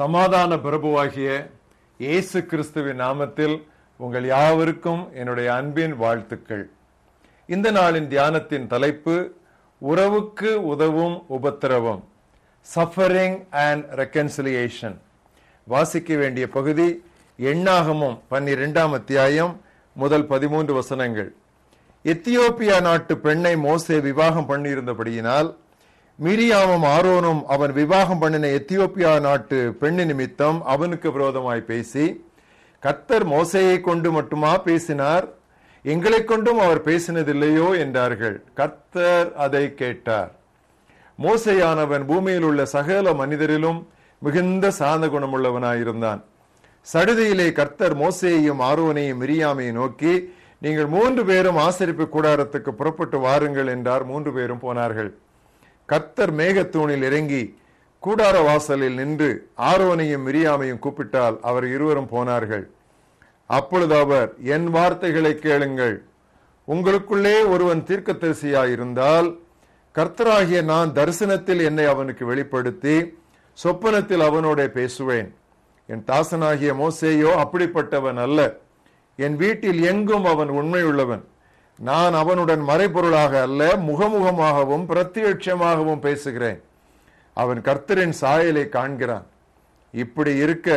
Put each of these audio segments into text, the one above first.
சமாதான பிரபுவாகிய இயேசு கிறிஸ்துவின் நாமத்தில் உங்கள் யாவருக்கும் என்னுடைய அன்பின் வாழ்த்துக்கள். இந்த நாளின் தியானத்தின் தலைப்பு உறவுக்கு உதவும் உபத்திரவம் சஃபரிங் அண்ட் ரெக்கன்சிலியேஷன் வாசிக்க வேண்டிய பகுதி எண்ணாகமும் பன்னிரெண்டாம் அத்தியாயம் முதல் பதிமூன்று வசனங்கள். எத்தியோப்பியா நாட்டு பெண்ணை மோசே விவாகம் பண்ணியிருந்தபடியினால் மிரியாமும் ஆரோனும் அவன் விவாகம் பண்ணின எத்தியோப்பியா நாட்டு பெண்ணு நிமித்தம் அவனுக்கு விரோதமாய் பேசி கத்தர் மோசையை கொண்டு மட்டுமா பேசினார்? எங்களை கொண்டும் அவர் பேசினதில்லையோ? என்றார்கள். கத்தர் அதை கேட்டார். மோசையானவன் பூமியில் உள்ள சகல மனிதரிலும் மிகுந்த சாந்த குணமுள்ளவனாயிருந்தான். சடுதியிலே கர்த்தர் மோசையையும் ஆரோனையும் மிரியாமையும் நோக்கி நீங்கள் மூன்று பேரும் ஆசரிப்பு கூடாரத்துக்கு புறப்பட்டு வாருங்கள் என்றார். மூன்று பேரும் போனார்கள். கர்த்தர் மேகத்தூணில் இறங்கி கூடார வாசலில் நின்று ஆரோனையும் மிரியாமையும் கூப்பிட்டால் அவர் இருவரும் போனார்கள். அப்பொழுது அவர் என் வார்த்தைகளை கேளுங்கள். உங்களுக்குள்ளே ஒருவன் தீர்க்கதரிசியாயிருந்தால் கர்த்தராகிய நான் தரிசனத்தில் என்னை அவனுக்கு வெளிப்படுத்தி சொப்பனத்தில் அவனோட பேசுவேன். என் தாசனாகிய மோசேயோ அப்படிப்பட்டவன் அல்ல. என் வீட்டில் எங்கும் அவன் உண்மையுள்ளவன். நான் அவனுடன் மறைபொருளாக அல்ல முகமுகமாகவும் பிரத்யட்சமாகவும் பேசுகிறேன். அவன் கர்த்தரின் சாயலை காண்கிறான். இப்படி இருக்க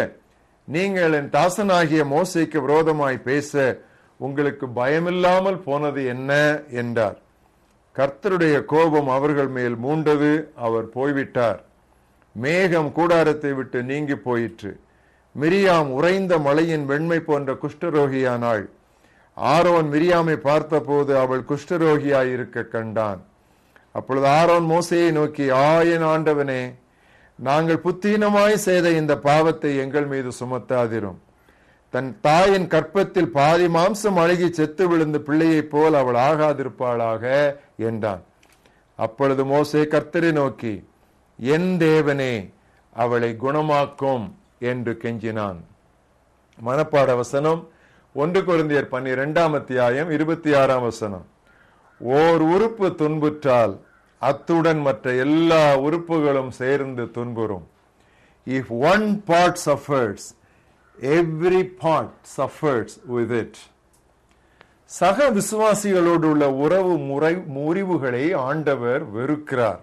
நீங்கள் என் தாசனாகிய மோசைக்கு விரோதமாய் பேச உங்களுக்கு பயமில்லாமல் போனது என்ன என்றார். கர்த்தருடைய கோபம் அவர்கள் மேல் மூண்டது அவர் போய்விட்டார். மேகம் கூடாரத்தை விட்டு நீங்கி போயிற்று. மிரியாம் உறைந்த மலையின் வெண்மை போன்ற குஷ்டரோகியானாள் ஆரோன் மிரியாமை பார்த்தபோது அவள் குஷ்டரோகியாய் இருக்க கண்டான். அப்பொழுது ஆரோன் மோசையை நோக்கி ஆயன் ஆண்டவனே நாங்கள் புத்தீனமாய் செய்த இந்த பாவத்தை எங்கள் மீது சுமத்தாதிரும். தன் தாயின் கற்பத்தில் பாதி மாம்சம் அழுகி செத்து விழுந்த பிள்ளையைப் போல் அவள் ஆகாதிருப்பாளாக என்றான். அப்பொழுது மோசே கர்த்தரை நோக்கி என் தேவனே அவளை குணமாக்கும் என்று கெஞ்சினான். மனப்பாட வசனம் ஒன்று குருந்தியர் பன்னிரெண்டாம் அத்தியாயம் இருபத்தி ஆறாம் வசனம். ஓர் உறுப்பு துன்புற்றால் அத்துடன் மற்ற எல்லா உறுப்புகளும் சேர்ந்து துன்புறும். If one part suffers every part suffers with it சக விசுவாசிகளோடு உள்ள உறவு முறை முறிவுகளை ஆண்டவர் வெறுக்கிறார்.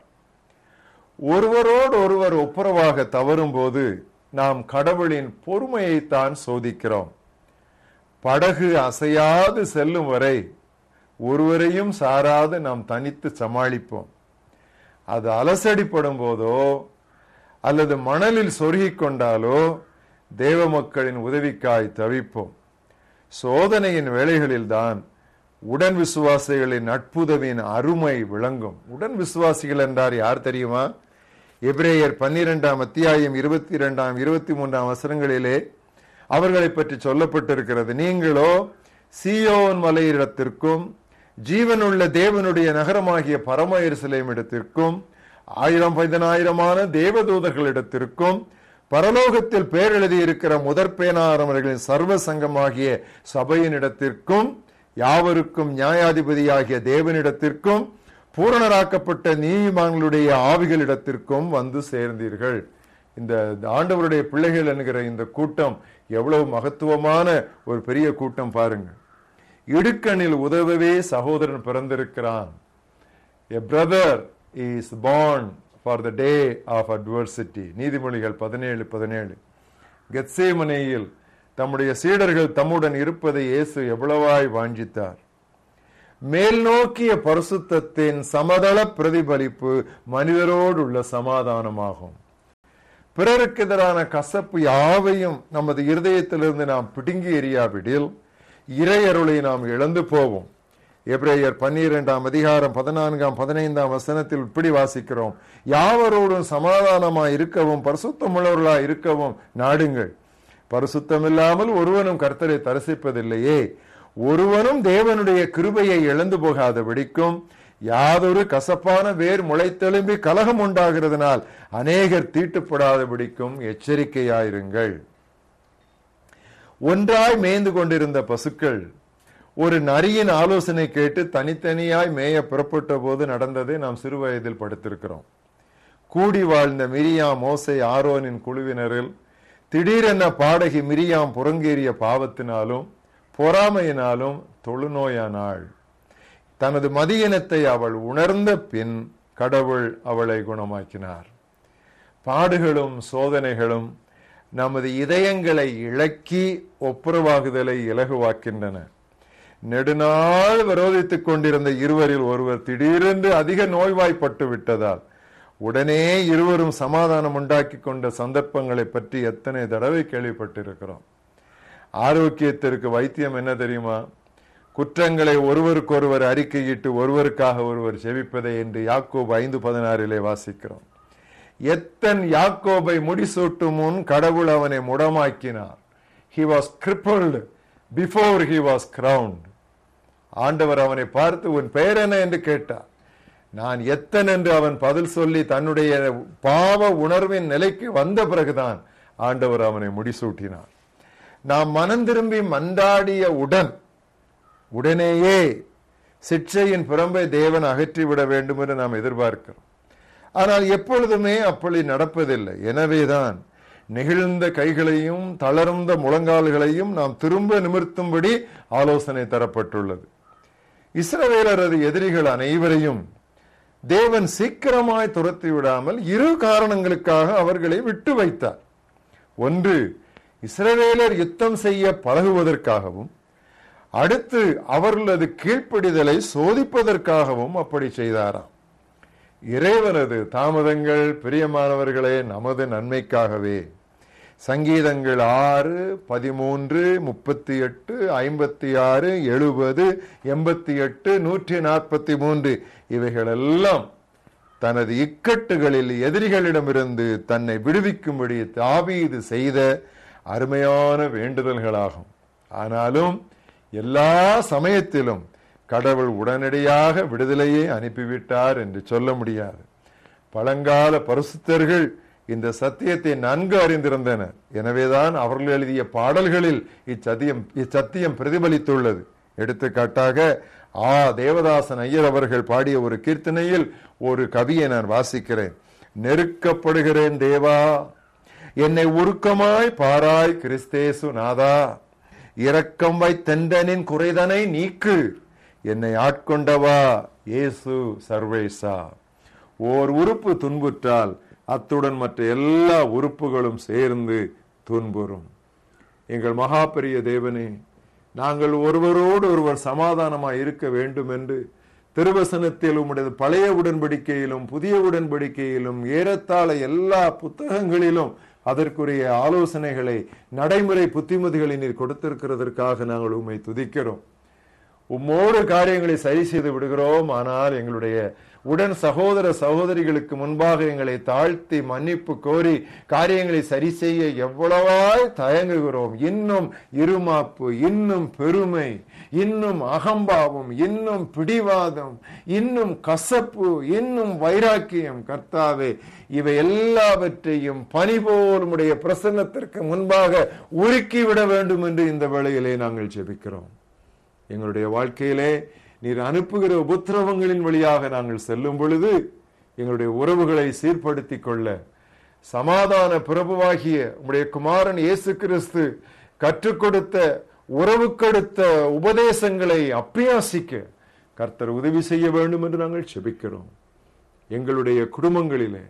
ஒருவரோடு ஒருவர் ஒப்புரவாக தவறும் போது நாம் கடவுளின் பொறுமையைத்தான் சோதிக்கிறோம். படகு அசையாது செல்லும் வரை ஒருவரையும் சாராது நாம் தனித்து சமாளிப்போம். அது அலசடிப்படும் போதோ அல்லது மணலில் சொருகிக் கொண்டாலோ தேவ மக்களின் உதவிக்காய் தவிப்போம். சோதனையின் வேளைகளில்தான் உடன் விசுவாசிகளின் நட்புதவியின் அருமை விளங்கும். உடன் விசுவாசிகள் என்றார் யார் தெரியுமா? எப்ரேயர் பன்னிரெண்டாம் அத்தியாயம் இருபத்தி இரண்டாம் இருபத்தி மூன்றாம் வசனங்களிலே அவர்களை பற்றி சொல்லப்பட்டிருக்கிறது. நீங்களோ சியோன் மலையிடத்திற்கும் ஜீவனுள்ள தேவனுடைய நகரமாகிய பரம எருசலேம் இடத்திற்கும் ஆயிரம் பதினாயிரமான தேவதூதர்களிடத்திற்கும் பரலோகத்தில் பேரெழுதி இருக்கிற முதற் பேனாரவர்களின் சர்வ சங்கமாகிய சபையின் இடத்திற்கும் யாவருக்கும் நியாயாதிபதியாகிய தேவனிடத்திற்கும் பூரணராக்கப்பட்ட நீதிமான்களுடைய ஆவிகளிடத்திற்கும் வந்து சேர்ந்தீர்கள். இந்த ஆண்டவருடைய பிள்ளைகள் என்கிற இந்த கூட்டம் எவ்வளவு மகத்துவமான ஒரு பெரிய கூட்டம் பாருங்க. இடுக்கணில் உதவவே சகோதரன் பிறந்திருக்கிறான். A brother is born for the day of adversity நீதிமொழிகள் பதினேழு பதினேழு. கெத்சேமனையில் தம்முடைய சீடர்கள் தம்முடன் இருப்பதை இயேசு எவ்வளவாய் வாஞ்சித்தார். மேல் நோக்கிய பரிசுத்தத்தின் சமதள பிரதிபலிப்பு மனிதரோடு உள்ள சமாதானமாகும். பிறருக்கு எதிரான கசப்பு யாவையும் நமது இருதயத்திலிருந்து நாம் பிடுங்கி எறியாவிடில் இறையருளை நாம் இழந்து போவோம். எப்ரேயர் பன்னிரெண்டாம் அதிகாரம் பதினான்காம் பதினைந்தாம் வசனத்தில் இப்படி வாசிக்கிறோம். யாவரோடும் சமாதானமாக இருக்கவும் பரிசுத்தமுள்ளவர்களாய் இருக்கவும் நாடுங்கள். பரிசுத்தம் இல்லாமல் ஒருவனும் கர்த்தரை தரிசிப்பதில்லையே. ஒருவனும் தேவனுடைய கிருபையை இழந்து போகாதபடிக்கும் யாதொரு கசப்பான வேர் முளைத்தெலும்பி கலகம் உண்டாகிறதுனால் அநேகர் தீட்டுப்படாதபடிக்கும் எச்சரிக்கையாயிருங்கள். ஒன்றாய் மேய்ந்து கொண்டிருந்த பசுக்கள் ஒரு நரியின் ஆலோசனை கேட்டு தனித்தனியாய் மேய புறப்பட்ட போது நடந்ததை நாம் சிறு வயதில் படுத்திருக்கிறோம். கூடி வாழ்ந்த மிரியாம் மோசை ஆரோனின் குழுவினரில் திடீரென பாடகி மிரியாம் புறங்கேறிய பாவத்தினாலும் பொறாமையினாலும் தொழுநோயானாள். தனது மதியினத்தை அவள் உணர்ந்த பின் கடவுள் அவளை குணமாக்கினார். பாடுகளும் சோதனைகளும் நமது இதயங்களை இழக்கி ஒப்புரவாகுதலை இலகுவாக்கின்றன. நெடுநாள் விரோதித்துக் கொண்டிருந்த இருவரில் ஒருவர் திடீரென்று அதிக நோய்வாய்ப்பட்டு விட்டதால் உடனே இருவரும் சமாதானம் உண்டாக்கி கொண்ட சந்தர்ப்பங்களை பற்றி எத்தனை தடவை கேள்விப்பட்டிருக்கிறோம். ஆரோக்கியத்திற்கு வைத்தியம் என்ன தெரியுமா? குற்றங்களை ஒருவருக்கொருவர் அறிக்கையிட்டு ஒருவருக்காக ஒருவர் செவிப்பதை என்று யாக்கோபு ஐந்து பதினாறிலே வாசிக்கிறோம். எத்தன் யாக்கோபை முடிசூட்டும் முன் கடவுள் அவனை முடமாக்கினார் he was crippled before he was crowned ஆண்டவர் அவனை பார்த்து உன் பெயர் என்ன? என்று கேட்டார். நான் எத்தன் என்று அவன் பதில் சொல்லி தன்னுடைய பாவ உணர்வின் நிலைக்கு வந்த பிறகுதான் ஆண்டவர் அவனை முடிசூட்டினார் நாம் மனம் திரும்பி மன்றாடிய உடன் உடனேயே சிற்றையின் புறம்பை தேவன் அகற்றிவிட வேண்டும் என்று நாம் எதிர்பார்க்கிறோம். ஆனால் எப்பொழுதுமே அப்படி நடப்பதில்லை. எனவேதான் நெகிழ்ந்த கைகளையும் தளர்ந்த முழங்கால்களையும் நாம் திரும்ப நிமிர்த்தும்படி ஆலோசனை தரப்பட்டுள்ளது. இஸ்ரவேலரது எதிரிகள் அனைவரையும் தேவன் சீக்கிரமாய் துரத்தி விடாமல் இரு காரணங்களுக்காக அவர்களை விட்டு வைத்தார். ஒன்று இஸ்ரவேலர் யுத்தம் செய்ய பழகுவதற்காகவும் அடுத்து அவர்களது கீழ்ப்படிதலை சோதிப்பதற்காகவும் அப்படி செய்தாராம். இறைவனது தாமதங்கள் பிரியமானவர்களே நமது நன்மைக்காகவே. சங்கீதங்கள் ஆறு பதிமூன்று முப்பத்தி எட்டு ஐம்பத்தி ஆறு எழுபது எண்பத்தி எட்டு நூற்றி நாற்பத்தி மூன்று இவைகளெல்லாம் தனது இக்கட்டுகளில் எதிரிகளிடமிருந்து தன்னை விடுவிக்கும்படி தாவீது செய்த அருமையான வேண்டுதல்களாகும். ஆனாலும் எல்லா சமயத்திலும் கடவுள் உடனடியாக விடுதலையை அனுப்பிவிட்டார் என்று சொல்ல முடியாது. பழங்கால பரிசுத்தர்கள் இந்த சத்தியத்தை நன்கு அறிந்திருந்தனர் எனவேதான் அவர்கள் எழுதிய பாடல்களில் இச்சத்தியம் இச்சத்தியம் பிரதிபலித்துள்ளது. எடுத்துக்காட்டாக ஆ தேவதாசன் ஐயர் அவர்கள் பாடிய ஒரு கீர்த்தனையில் ஒரு கவியை நான் வாசிக்கிறேன். நெருக்கப்படுகிறேன் தேவா என்னை உருக்கமாய் பாராய் கிறிஸ்தேசு நாதா இரக்கம் வைத்தெண்டனின் குறைதனை நீக்கு. என்னை ஆட்கொண்டவா இயேசு சர்வேசா. ஓர் உறுப்பு துன்புற்றால் அத்துடன் மற்ற எல்லா உறுப்புகளும் சேர்ந்து துன்புறும். எங்கள் மகாபெரிய தேவனே நாங்கள் ஒருவரோடு ஒருவர் சமாதானமாய் இருக்க வேண்டும் என்று திருவசனத்தில் உம்முடைய பழைய உடன்படிக்கையிலும் புதிய உடன்படிக்கையிலும் ஏறத்தாழ எல்லா புத்தகங்களிலும் அதற்குரிய ஆலோசனைகளை நடைமுறை புத்திமதிகளை நீர் கொடுத்திருக்கிறதற்காக நாங்கள் உண்மை துதிக்கிறோம். உம்மோடு காரியங்களை சரி செய்து விடுகிறோம். ஆனால் எங்களுடைய உடன் சகோதர சகோதரிகளுக்கு முன்பாக எங்களை தாழ்த்தி மன்னிப்பு கோரி காரியங்களை சரி செய்ய எவ்வளவாய் தயங்குகிறோம். இன்னும் இருமாப்பு இன்னும் பெருமை இன்னும் அகம்பாவம் இன்னும் பிடிவாதம் இன்னும் கசப்பு இன்னும் வைராக்கியம் கர்த்தாவே இவை எல்லாவற்றையும் பணிபோனுடைய பிரசன்னத்திற்கு முன்பாக உருக்கிவிட வேண்டும் என்று இந்த வேளையிலே நாங்கள் ஜெபிக்கிறோம். எங்களுடைய வாழ்க்கையிலே நீர் அனுப்புகிற உபத்திரவங்களின் வழியாக நாங்கள் செல்லும் பொழுது எங்களுடைய உறவுகளை சீர்படுத்தி கொள்ள சமாதான பிரபுவாகிய உடைய குமாரன் இயேசு கிறிஸ்து கற்றுக் கொடுத்த உறவுக்கெடுத்த உபதேசங்களை அப்பியாசிக்க கர்த்தர் உதவி செய்ய வேண்டும் என்று நாங்கள் செபிக்கிறோம். எங்களுடைய குடும்பங்களிலே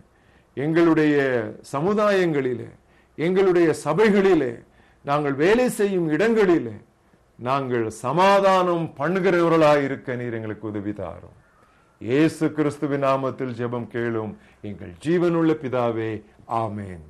எங்களுடைய சமுதாயங்களிலே எங்களுடைய சபைகளிலே நாங்கள் வேலை செய்யும் இடங்களிலே நாங்கள் சமாதானம் பண்ணுகிறவர்களாக இருக்க நீர் எங்களுக்கு உதவி தாரும். இயேசு கிறிஸ்துவின் நாமத்தில் ஜெபம் கேளும் எங்கள் ஜீவனுள்ள பிதாவே ஆமேன்.